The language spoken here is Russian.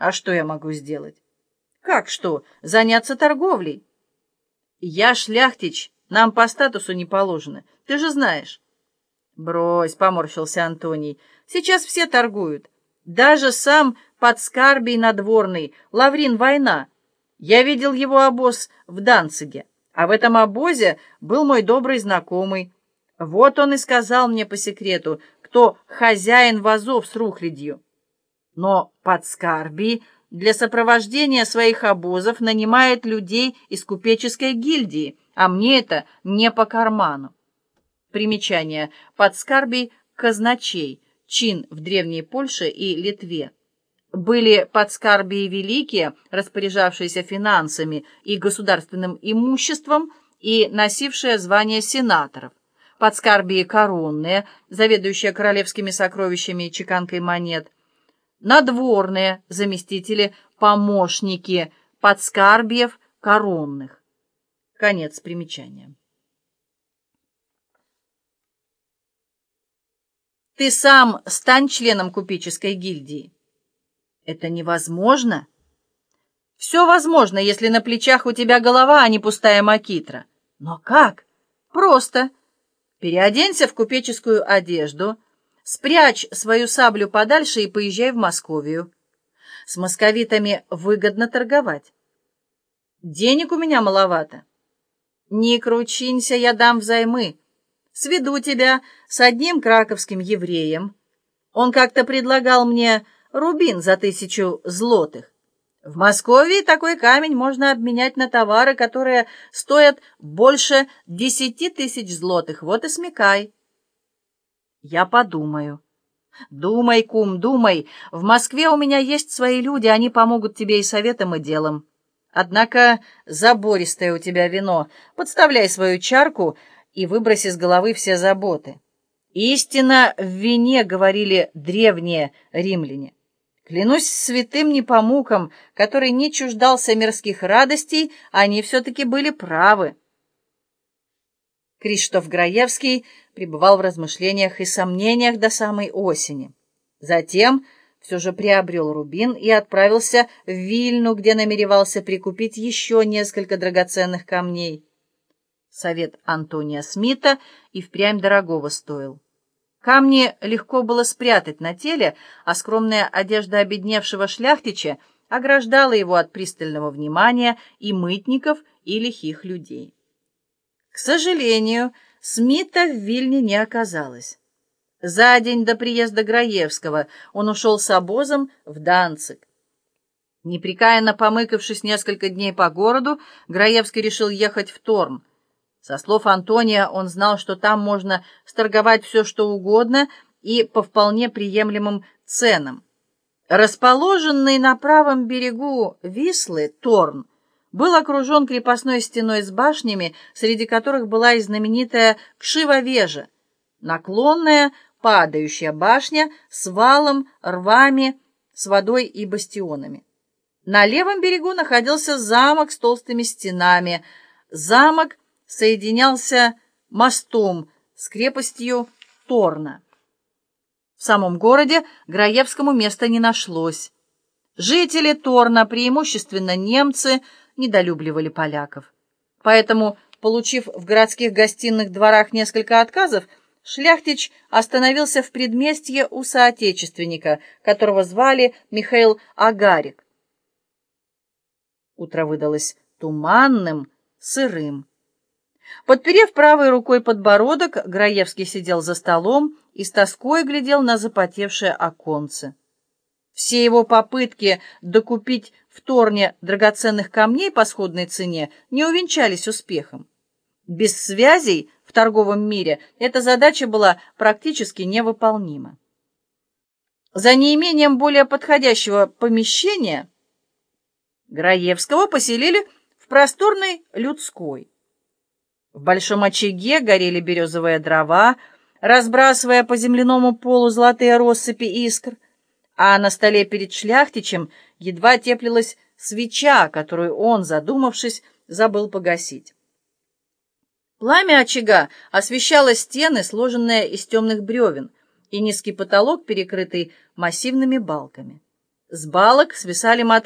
А что я могу сделать? Как что? Заняться торговлей. Я шляхтич, нам по статусу не положено. Ты же знаешь. Брось, поморщился Антоний. Сейчас все торгуют. Даже сам подскарбий надворный, Лаврин Война. Я видел его обоз в Данциге, а в этом обозе был мой добрый знакомый. Вот он и сказал мне по секрету, кто хозяин вазов с рухлядью. Но подскарбий для сопровождения своих обозов нанимает людей из купеческой гильдии, а мне это не по карману. Примечание. Подскарбий – казначей, чин в Древней Польше и Литве. Были подскарбии великие, распоряжавшиеся финансами и государственным имуществом и носившие звание сенаторов. Подскарбии коронные, заведующие королевскими сокровищами и чеканкой монет – надворные заместители, помощники подскарбьев коронных. Конец примечания. Ты сам стань членом купеческой гильдии. Это невозможно. Все возможно, если на плечах у тебя голова, а не пустая макитра. Но как? Просто. Переоденься в купеческую одежду — Спрячь свою саблю подальше и поезжай в Московию. С московитами выгодно торговать. Денег у меня маловато. Не кручинься, я дам взаймы. Сведу тебя с одним краковским евреем. Он как-то предлагал мне рубин за тысячу злотых. В Москве такой камень можно обменять на товары, которые стоят больше десяти тысяч злотых. Вот и смекай. Я подумаю. Думай, кум, думай. В Москве у меня есть свои люди, они помогут тебе и советом, и делом. Однако забористое у тебя вино. Подставляй свою чарку и выброси с головы все заботы. Истина в вине, говорили древние римляне. Клянусь святым непомуком, который не чуждался мирских радостей, они все-таки были правы. Криштоф Граевский пребывал в размышлениях и сомнениях до самой осени. Затем все же приобрел рубин и отправился в Вильну, где намеревался прикупить еще несколько драгоценных камней. Совет Антония Смита и впрямь дорогого стоил. Камни легко было спрятать на теле, а скромная одежда обедневшего шляхтича ограждала его от пристального внимания и мытников, и лихих людей. К сожалению, Смита в Вильне не оказалось. За день до приезда Граевского он ушел с обозом в Данцик. Непрекаянно помыкавшись несколько дней по городу, Граевский решил ехать в Торн. Со слов Антония он знал, что там можно сторговать все, что угодно, и по вполне приемлемым ценам. Расположенный на правом берегу Вислы Торн был окружен крепостной стеной с башнями, среди которых была и знаменитая Кшива-вежа, наклонная, падающая башня с валом, рвами, с водой и бастионами. На левом берегу находился замок с толстыми стенами. Замок соединялся мостом с крепостью Торна. В самом городе Граевскому места не нашлось. Жители Торна, преимущественно немцы, недолюбливали поляков. Поэтому, получив в городских гостиных дворах несколько отказов, Шляхтич остановился в предместье у соотечественника, которого звали Михаил Агарик. Утро выдалось туманным, сырым. Подперев правой рукой подбородок, Граевский сидел за столом и с тоской глядел на запотевшее оконце. Все его попытки докупить в Торне драгоценных камней по сходной цене не увенчались успехом. Без связей в торговом мире эта задача была практически невыполнима. За неимением более подходящего помещения Граевского поселили в просторной людской. В большом очаге горели березовые дрова, разбрасывая по земляному полу золотые россыпи искр — а на столе перед шляхтичем едва теплилась свеча, которую он, задумавшись, забыл погасить. Пламя очага освещало стены, сложенные из темных бревен, и низкий потолок, перекрытый массивными балками. С балок свисали мотки